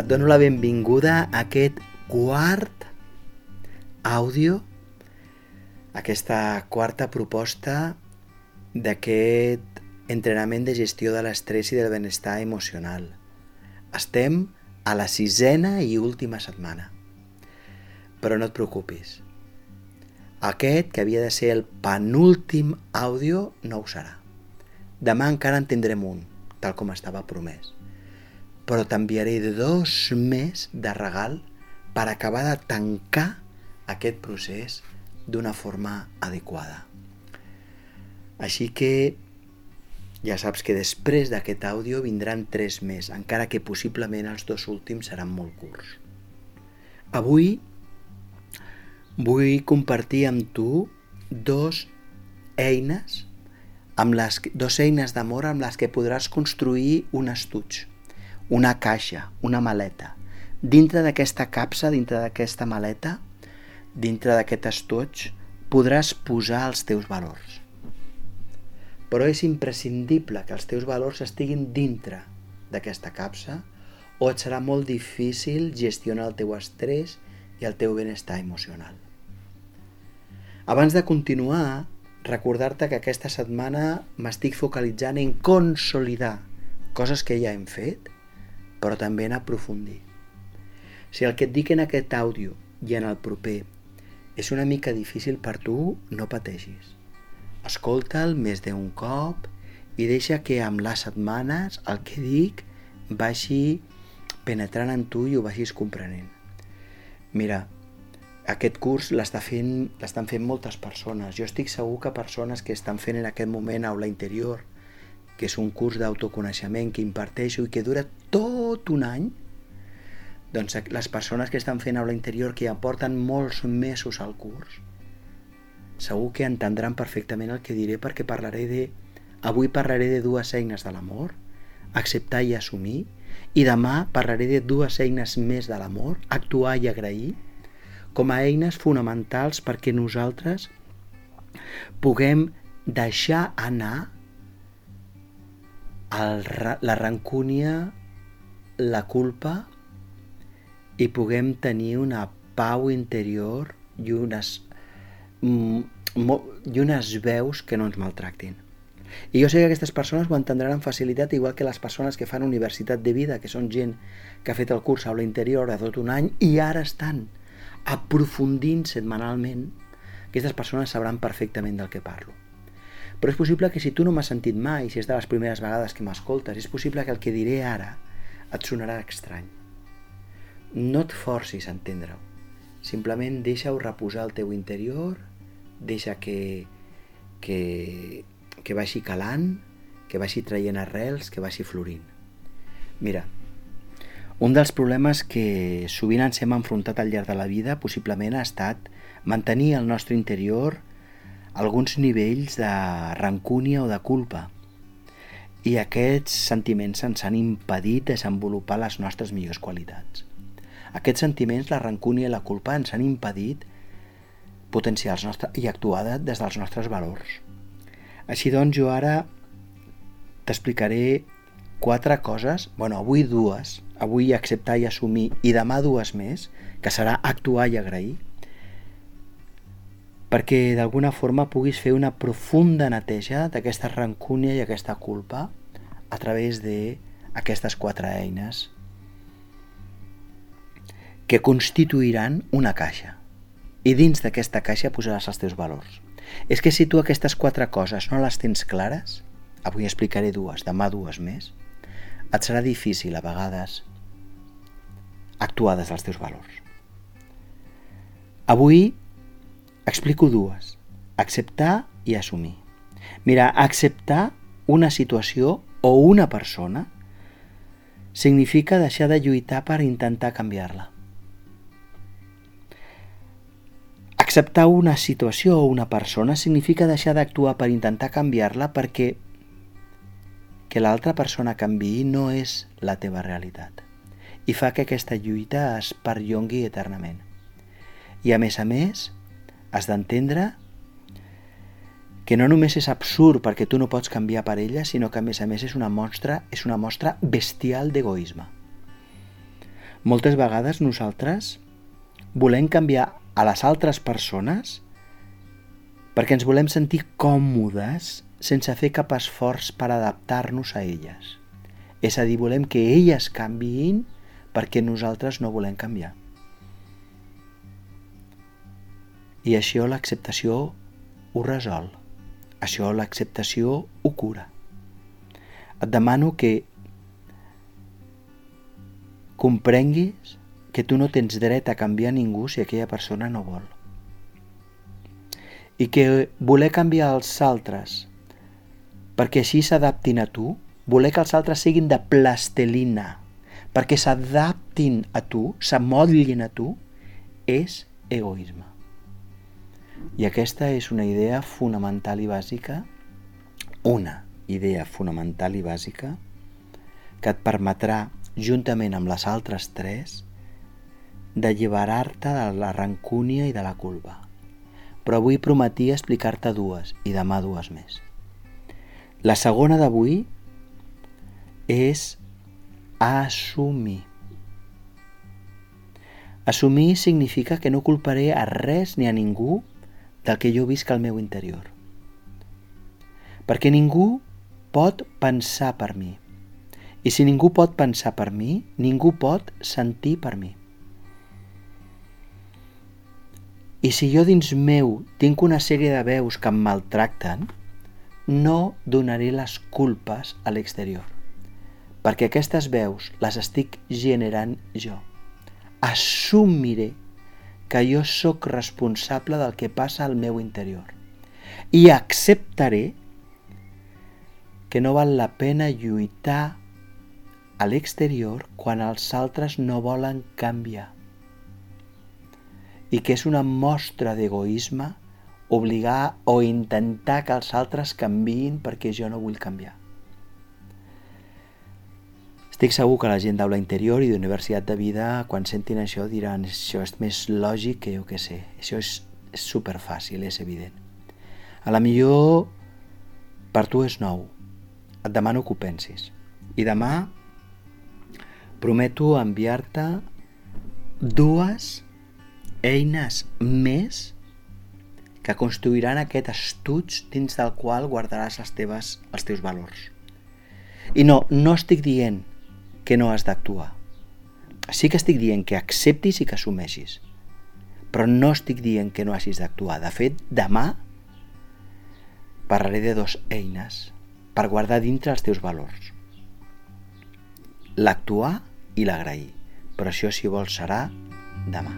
et dono la benvinguda a aquest quart àudio, aquesta quarta proposta d'aquest entrenament de gestió de l'estrès i del benestar emocional. Estem a la sisena i última setmana. Però no et preocupis. Aquest, que havia de ser el penúltim àudio, no ho serà. Demà encara en tindrem un, tal com estava promès però t'enviaré dos més de regal per acabar de tancar aquest procés d'una forma adequada. Així que ja saps que després d'aquest àudio vindran tres més, encara que possiblement els dos últims seran molt curts. Avui vull compartir amb tu dos eines amb les, dos eines d'amor amb les que podràs construir un estuig una caixa, una maleta. Dintre d'aquesta capsa, dintre d'aquesta maleta, dintre d'aquest estoig, podràs posar els teus valors. Però és imprescindible que els teus valors estiguin dintre d'aquesta capsa o et serà molt difícil gestionar el teu estrès i el teu benestar emocional. Abans de continuar, recordar-te que aquesta setmana m'estic focalitzant en consolidar coses que ja hem fet però també en aprofundir. Si el que et dic en aquest àudio i en el proper és una mica difícil per tu, no pateixis. Escolta'l més d'un cop i deixa que amb les setmanes el que dic vagi penetrant en tu i ho vagis comprenent. Mira, aquest curs l'estan fent, fent moltes persones. Jo estic segur que persones que estan fent en aquest moment aula interior, que és un curs d'autoconeixement que imparteixo i que dura tot un any, doncs les persones que estan fent aula interior, que ja molts mesos al curs, segur que entendran perfectament el que diré perquè parlaré de... Avui parlaré de dues eines de l'amor, acceptar i assumir, i demà parlaré de dues eines més de l'amor, actuar i agrair, com a eines fonamentals perquè nosaltres puguem deixar anar el, la rancúnia, la culpa i puguem tenir una pau interior i unes, i unes veus que no ens maltractin. I jo sé que aquestes persones ho entendran amb facilitat, igual que les persones que fan universitat de vida, que són gent que ha fet el curs aula interior de tot un any i ara estan aprofundint setmanalment, aquestes persones sabran perfectament del que parlo. Però és possible que si tu no m'has sentit mai, si és de les primeres vegades que m'escoltes, és possible que el que diré ara et sonarà estrany. No et forcis a entendre-ho. Simplement deixa-ho reposar al teu interior, deixa que, que, que vagi calant, que vagi traient arrels, que vagi florint. Mira, un dels problemes que sovint ens hem enfrontat al llarg de la vida possiblement ha estat mantenir el nostre interior alguns nivells de rancúnia o de culpa i aquests sentiments ens han impedit desenvolupar les nostres millors qualitats. Aquests sentiments, la rancúnia i la culpa, ens han impedit potenciar els nostres, i actuar des dels nostres valors. Així doncs, jo ara t'explicaré quatre coses, bueno, avui dues, avui acceptar i assumir, i demà dues més, que serà actuar i agrair, perquè d'alguna forma puguis fer una profunda neteja d'aquesta rancúnia i aquesta culpa a través d'aquestes quatre eines que constituiran una caixa. I dins d'aquesta caixa posaràs els teus valors. És que si tu aquestes quatre coses no les tens clares, avui explicaré dues, demà dues més, et serà difícil a vegades actuar des dels teus valors. Avui Explico dues. Acceptar i assumir. Mira, acceptar una situació o una persona significa deixar de lluitar per intentar canviar-la. Acceptar una situació o una persona significa deixar d'actuar per intentar canviar-la perquè que l'altra persona canvi no és la teva realitat i fa que aquesta lluita es perllongui eternament. I a més a més, has d'entendre que no només és absurd perquè tu no pots canviar per ella, sinó que a més a més és una mostra, és una mostra bestial d'egoisme. Moltes vegades nosaltres volem canviar a les altres persones perquè ens volem sentir còmodes sense fer cap esforç per adaptar-nos a elles. És a dir, volem que elles canviïn perquè nosaltres no volem canviar. I això l'acceptació ho resol. Això l'acceptació ho cura. Et demano que comprenguis que tu no tens dret a canviar ningú si aquella persona no vol. I que voler canviar els altres perquè així s'adaptin a tu, voler que els altres siguin de plastelina, perquè s'adaptin a tu, s'amotllin a tu, és egoisme. I aquesta és una idea fonamental i bàsica, una idea fonamental i bàsica, que et permetrà, juntament amb les altres tres, d'alliberar-te de la rancúnia i de la culpa. Però avui prometia explicar-te dues i demà dues més. La segona d'avui és assumir. Assumir significa que no culparé a res ni a ningú del que jo visc al meu interior. Perquè ningú pot pensar per mi. I si ningú pot pensar per mi, ningú pot sentir per mi. I si jo dins meu tinc una sèrie de veus que em maltracten, no donaré les culpes a l'exterior perquè aquestes veus les estic generant jo. Assumiré que jo sóc responsable del que passa al meu interior i acceptaré que no val la pena lluitar a l'exterior quan els altres no volen canviar i que és una mostra d'egoisme obligar o intentar que els altres canviïn perquè jo no vull canviar. Estic segur que la gent d'aula interior i d'universitat de vida, quan sentin això, diran això és més lògic que jo que sé. Això és, superfàcil, és evident. A la millor per tu és nou. Et demano que ho pensis. I demà prometo enviar-te dues eines més que construiran aquest estuig dins del qual guardaràs les teves, els teus valors. I no, no estic dient que no has d'actuar. Sí que estic dient que acceptis i que assumeixis, però no estic dient que no hagis d'actuar. De fet, demà parlaré de dos eines per guardar dintre els teus valors. L'actuar i l'agrair, però això si vols serà demà.